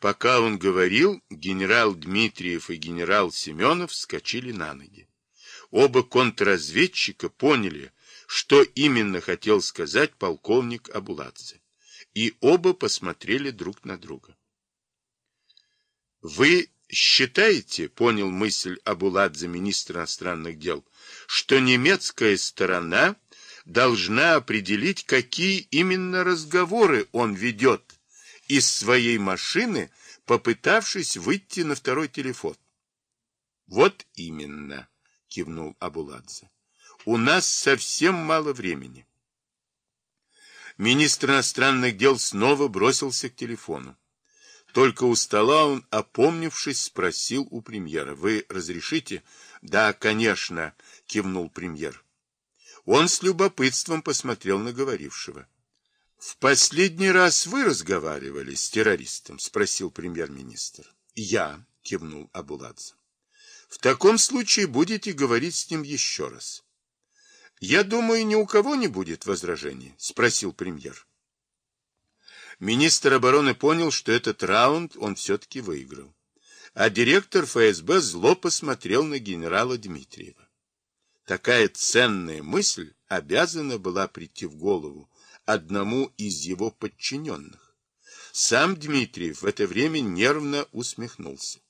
Пока он говорил, генерал Дмитриев и генерал Семенов вскочили на ноги. Оба контрразведчика поняли, что именно хотел сказать полковник Абуладзе, и оба посмотрели друг на друга. «Вы считаете, — понял мысль Абуладзе, министра иностранных дел, — что немецкая сторона должна определить, какие именно разговоры он ведет из своей машины, попытавшись выйти на второй телефон. Вот именно, кивнул Абуладзе. У нас совсем мало времени. Министр иностранных дел снова бросился к телефону. Только у стола он, опомнившись, спросил у премьера. «Вы разрешите?» «Да, конечно», — кивнул премьер. Он с любопытством посмотрел на говорившего. В последний раз вы разговаривали с террористом? Спросил премьер-министр. Я, кивнул Абуладзе. В таком случае будете говорить с ним еще раз. Я думаю, ни у кого не будет возражений, спросил премьер. Министр обороны понял, что этот раунд он все-таки выиграл. А директор ФСБ зло посмотрел на генерала Дмитриева. Такая ценная мысль обязана была прийти в голову одному из его подчиненных. Сам Дмитриев в это время нервно усмехнулся.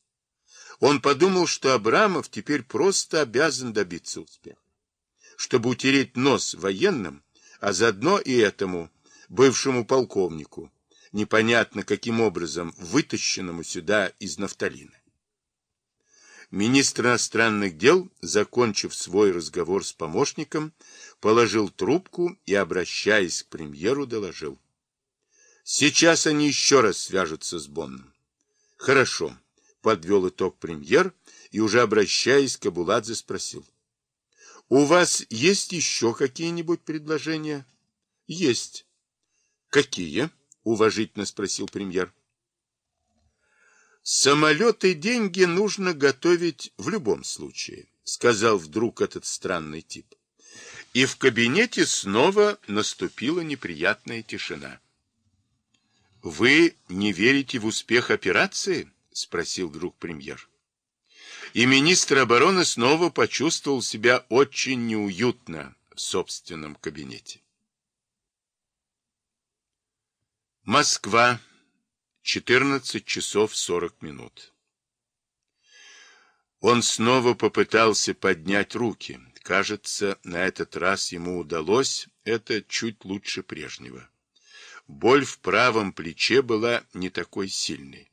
Он подумал, что Абрамов теперь просто обязан добиться успеха. Чтобы утереть нос военным, а заодно и этому бывшему полковнику, непонятно каким образом вытащенному сюда из нафталина. Министр иностранных дел, закончив свой разговор с помощником, положил трубку и, обращаясь к премьеру, доложил. Сейчас они еще раз свяжутся с Бонном. Хорошо, подвел итог премьер и, уже обращаясь к Абуладзе, спросил. У вас есть еще какие-нибудь предложения? Есть. Какие? Уважительно спросил премьер. Самолеты и деньги нужно готовить в любом случае, сказал вдруг этот странный тип. И в кабинете снова наступила неприятная тишина. Вы не верите в успех операции? спросил вдруг премьер. И министр обороны снова почувствовал себя очень неуютно в собственном кабинете. Москва. 14 часов 40 минут. Он снова попытался поднять руки. Кажется, на этот раз ему удалось это чуть лучше прежнего. Боль в правом плече была не такой сильной.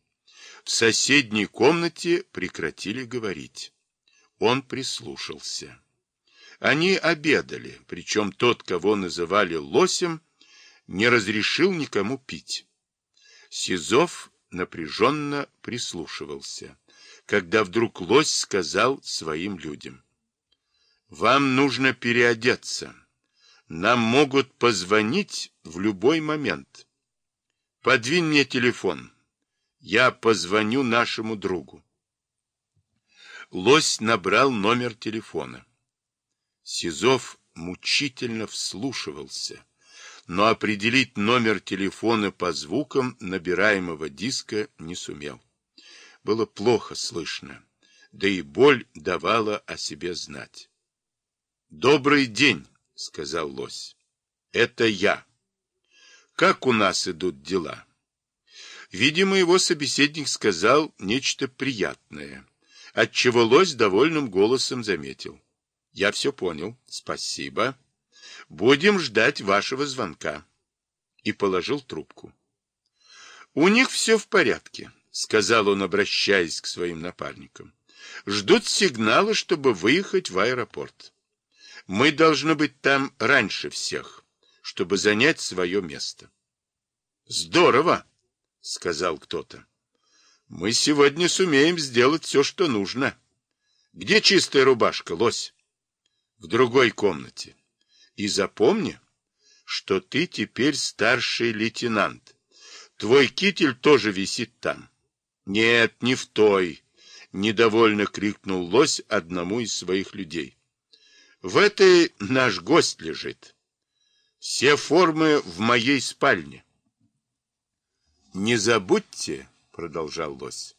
В соседней комнате прекратили говорить. Он прислушался. Они обедали, причем тот, кого называли лосем, не разрешил никому пить. Сизов напряженно прислушивался, когда вдруг лось сказал своим людям. «Вам нужно переодеться. Нам могут позвонить в любой момент. Подвинь мне телефон. Я позвоню нашему другу». Лось набрал номер телефона. Сизов мучительно вслушивался но определить номер телефона по звукам набираемого диска не сумел. Было плохо слышно, да и боль давала о себе знать. «Добрый день», — сказал лось. «Это я. Как у нас идут дела?» Видимо, его собеседник сказал нечто приятное, отчего лось довольным голосом заметил. «Я все понял. Спасибо». Будем ждать вашего звонка. И положил трубку. У них все в порядке, сказал он, обращаясь к своим напарникам. Ждут сигнала, чтобы выехать в аэропорт. Мы должны быть там раньше всех, чтобы занять свое место. Здорово, сказал кто-то. Мы сегодня сумеем сделать все, что нужно. Где чистая рубашка, лось? В другой комнате. И запомни, что ты теперь старший лейтенант. Твой китель тоже висит там. Нет, не в той, недовольно крикнул лось одному из своих людей. В этой наш гость лежит. Все формы в моей спальне. Не забудьте, продолжал лось.